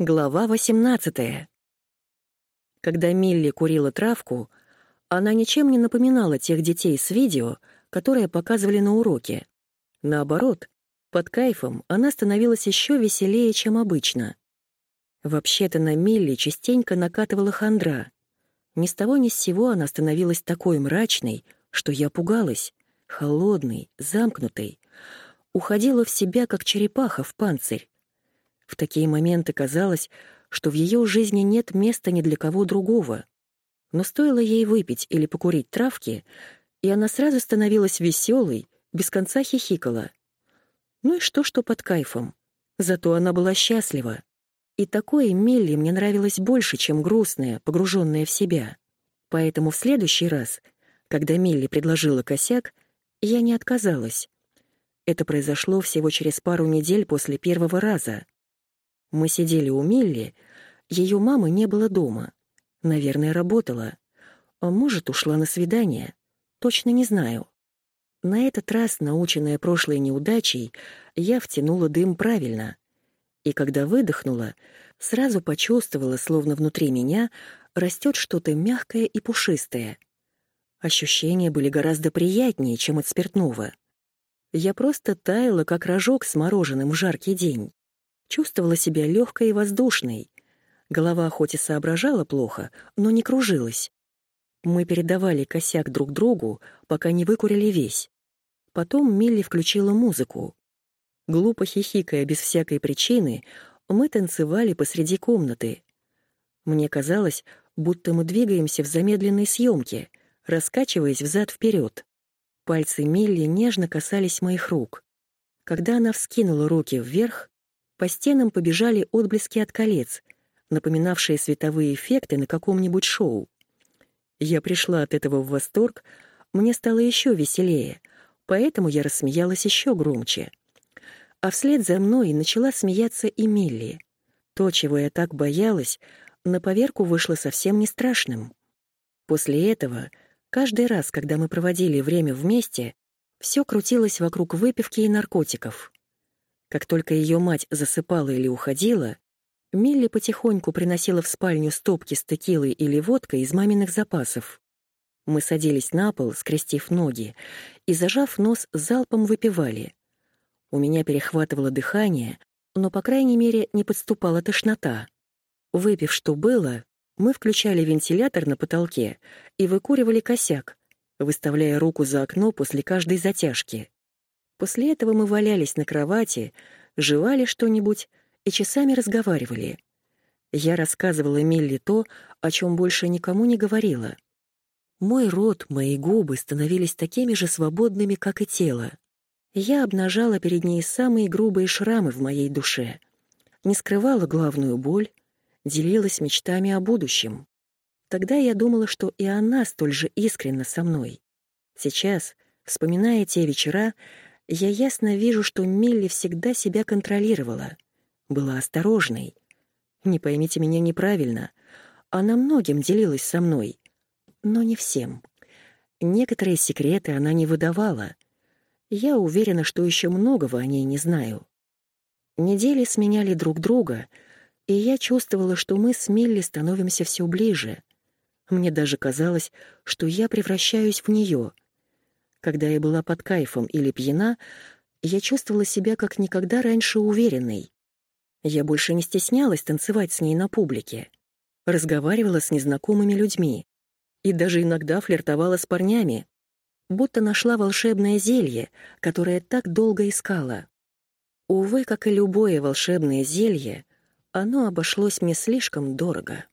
Глава 18. Когда Милли курила травку, она ничем не напоминала тех детей с видео, которые показывали на уроке. Наоборот, под кайфом она становилась еще веселее, чем обычно. Вообще-то на Милли частенько накатывала хандра. Ни с того ни с сего она становилась такой мрачной, что я пугалась, холодной, замкнутой. Уходила в себя, как черепаха в панцирь в такие моменты казалось, что в ее жизни нет места ни для кого другого. Но стоило ей выпить или покурить травки, и она сразу становилась веселой, без конца хихикала. Ну и что, что под кайфом? Зато она была счастлива. И такое Мелли мне нравилось больше, чем грустная, погруженная в себя. Поэтому в следующий раз, когда Милли предложила косяк, я не отказалась. Это произошло всего через пару недель после первого раза — мы сидели у Милли, ее мамы не было дома. Наверное, работала. А может, ушла на свидание. Точно не знаю. На этот раз, наученная прошлой неудачей, я втянула дым правильно. И когда выдохнула, сразу почувствовала, словно внутри меня растет что-то мягкое и пушистое. Ощущения были гораздо приятнее, чем от спиртного. Я просто таяла, как рожок с мороженым в жаркий день. Чувствовала себя легкой и воздушной. Голова хоть и соображала плохо, но не кружилась. Мы передавали косяк друг другу, пока не выкурили весь. Потом Милли включила музыку. Глупо хихикая без всякой причины, мы танцевали посреди комнаты. Мне казалось, будто мы двигаемся в замедленной съемке, раскачиваясь взад-вперед. Пальцы Милли нежно касались моих рук. Когда она вскинула руки вверх, по стенам побежали отблески от колец, напоминавшие световые эффекты на каком-нибудь шоу. Я пришла от этого в восторг, мне стало еще веселее, поэтому я рассмеялась еще громче. А вслед за мной начала смеяться и Милли. То, чего я так боялась, на поверку вышло совсем не страшным. После этого, каждый раз, когда мы проводили время вместе, все крутилось вокруг выпивки и наркотиков. Как только ее мать засыпала или уходила, Милли потихоньку приносила в спальню стопки с текилой или водкой из маминых запасов. Мы садились на пол, скрестив ноги, и, зажав нос, залпом выпивали. У меня перехватывало дыхание, но, по крайней мере, не подступала тошнота. Выпив что было, мы включали вентилятор на потолке и выкуривали косяк, выставляя руку за окно после каждой затяжки. После этого мы валялись на кровати, жевали что-нибудь и часами разговаривали. Я рассказывала Милли то, о чем больше никому не говорила. Мой рот, мои губы становились такими же свободными, как и тело. Я обнажала перед ней самые грубые шрамы в моей душе, не скрывала главную боль, делилась мечтами о будущем. Тогда я думала, что и она столь же искренна со мной. Сейчас, вспоминая те вечера, я ясно вижу, что Милли всегда себя контролировала, была осторожной. Не поймите меня неправильно, она многим делилась со мной, но не всем. Некоторые секреты она не выдавала. Я уверена, что еще многого о ней не знаю. Недели сменяли друг друга, и я чувствовала, что мы с Милли становимся все ближе. Мне даже казалось, что я превращаюсь в нее — когда я была под кайфом или пьяна, я чувствовала себя как никогда раньше уверенной. Я больше не стеснялась танцевать с ней на публике, разговаривала с незнакомыми людьми и даже иногда флиртовала с парнями, будто нашла волшебное зелье, которое так долго искала. Увы, как и любое волшебное зелье, оно обошлось мне слишком дорого.